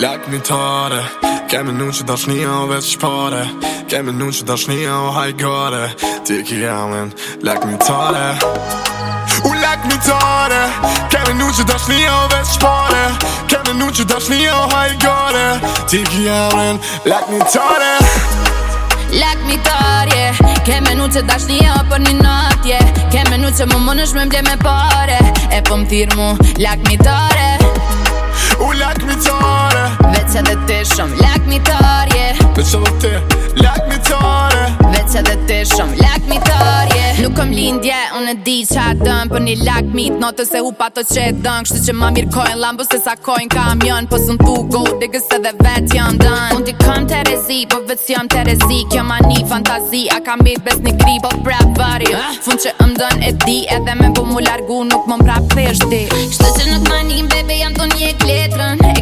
Lak mi tare Kem e nun që dashni o veç shpare Kem e nun që dashni o hajgare Ti ki jamin Lak mi tare U lak mi tare Kem e nun që dashni o veç shpare Kem e nun që dashni o hajgare Ti ki jamin Lak mi tare Lak mi tare yeah. Kem e nun që dashni o për një natje yeah. Kem e nun që më më nëshme më gje me pare E po më thirë mu Lak mi tare Lak mi tare U lakmitare Veca edhe të shumë lakmitarje Veca edhe të lakmitare Veca edhe të shumë lakmitarje Nuk kom lindje, unë e di qa dëm Për një lakmit, notë se u pato që e dëm Kështu që ma mirë kojnë lambo se sa kojnë kamion Po së në tu go digës edhe vetë jam dëm Unë ti kam të rezi, po vëtë si jam të rezi Kjo ma një fantazi, a kam bit bes një gri Po pra bari, eh? fund që më dën e di Edhe me bu mu largu, nuk më mbra përshdi Kështu që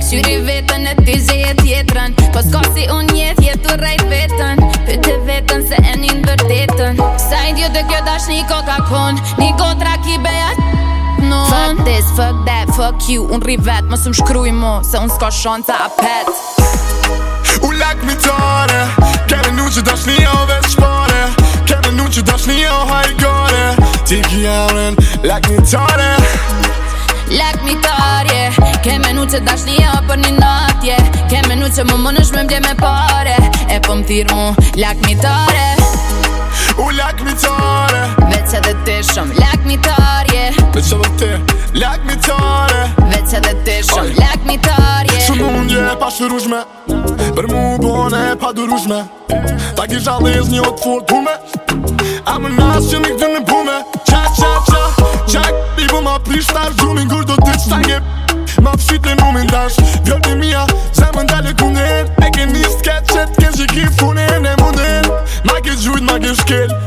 Syri vetën e ty zeje tjetërën Po s'ka si unë jetë jetu rajt vetën Pyte vetën se e një ndërtetën Sa i ndjo dhe kjo dash një koka kon Një gotra ki beja non Fuck this, fuck that, fuck you Unë rri vetë, mësë më shkruj mo Se unë s'ka shonë të apet U lak mi tare Kere nuk që dash një ove s'pare Kere nuk që dash një ove hajgore Ti ki jamën, lak mi tare Lak mi tare, yeah që dashnija për një natje Ke menu që më më nëshme mdje me pare E po më thirë mu lakmitare U lakmitare Vec edhe të shumë lakmitarje Vec edhe ti lakmitare Vec edhe shumë lakmitarje Që më e pa shërushme Për mu bone pa durushme Ta kisha lez një otë fortume A më nasë që një këtë në bume Qa qa qa Qa i bëma prishtar Zumin kur do të të të të të Ma pëshyte në me ndash Vjotin mija, zaj më ndale kunden E ke një sket që t'ke që ki funen Ne mundin, ma ke gjujt, ma ke shkel Ma ke gjujt, ma ke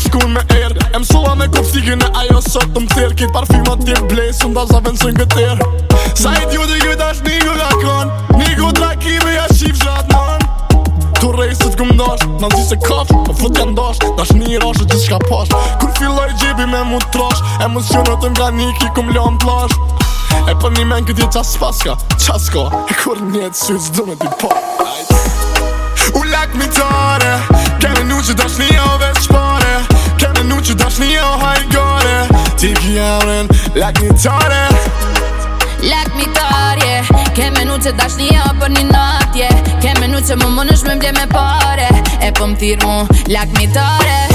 Shkun me erë E më a me kopsikin e ajo sot të më tërë Kitë parfima të tjerë blejë Së më zavën së në këtë Sa i t'ju dhe gjithë ashtë një gëga kënë Një gëtë rakime ja shqipë gjatë mënë Tu rejë së të këmë dashë Në në se kafë Më po fëtë janë dashë Dashë një rashë që shka Kur filloj me E nga një lëmë E për po një men këtje qas paska, qas ko E kur njetë sy zdo me ti po U lak mi tare Kene nu që dash një ove shpare Kene nu që dash një ove hajgare Ti kjaren, lak mi tare Lak mi tare, yeah. Ke menu që dash një ja për një natje yeah. Ke menu që më më nëshme mdje me pare E për po më thirë mu, lak mi tare yeah.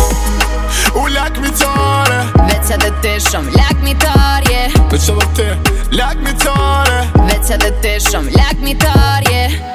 U lak mi tare Veca dhe të shumë Lak mi tarje Veca dhe të Lak mi tare Veca dhe të shumë Lak mi tarje